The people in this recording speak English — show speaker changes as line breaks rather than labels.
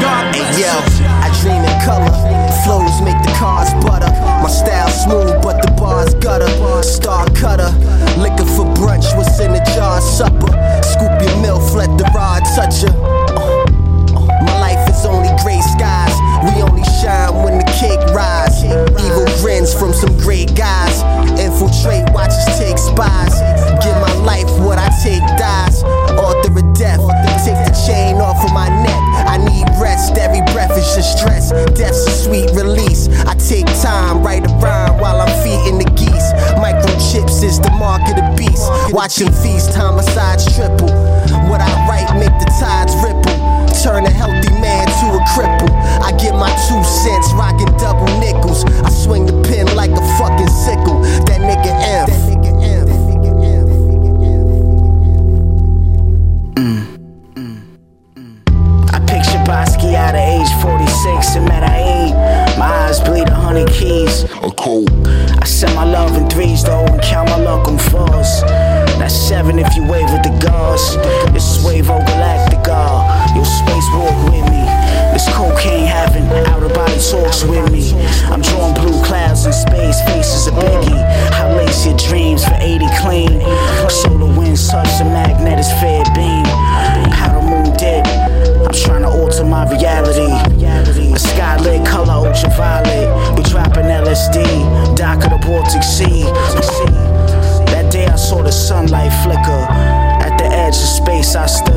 God bless
Yo. I dream in color. Flows make the cars butter. My style smooth, but the bars gutter. Star cutter. Liquor for brunch, what's in the jar? Supper. Scoop your milk, let the rod touch ya. My life is only gray skies. We only shine when the cake rise. Evil grins from some great guys. Infiltrate, watch us take spies. Give Death's a sweet release. I take time, write a rhyme while I'm feeding the geese. Microchips is the mark of the beast. Watching feast, homicides triple. What I write make the tides ripple. Turn a healthy man to a cripple. I get my two cents, rocking double nickels. I swing the pen like a fucking sickle. That nigga M.
I Bosky out of age 46 in Medellin. My eyes bleed a hundred keys.
A cold.
I send my love in threes though and count my luck on fours. That's seven if you wave with the gauze. This is Wavo A skylit color ultraviolet. We dropping LSD. Dock of the Baltic Sea. That day I saw the sunlight flicker. At the edge of space I stood.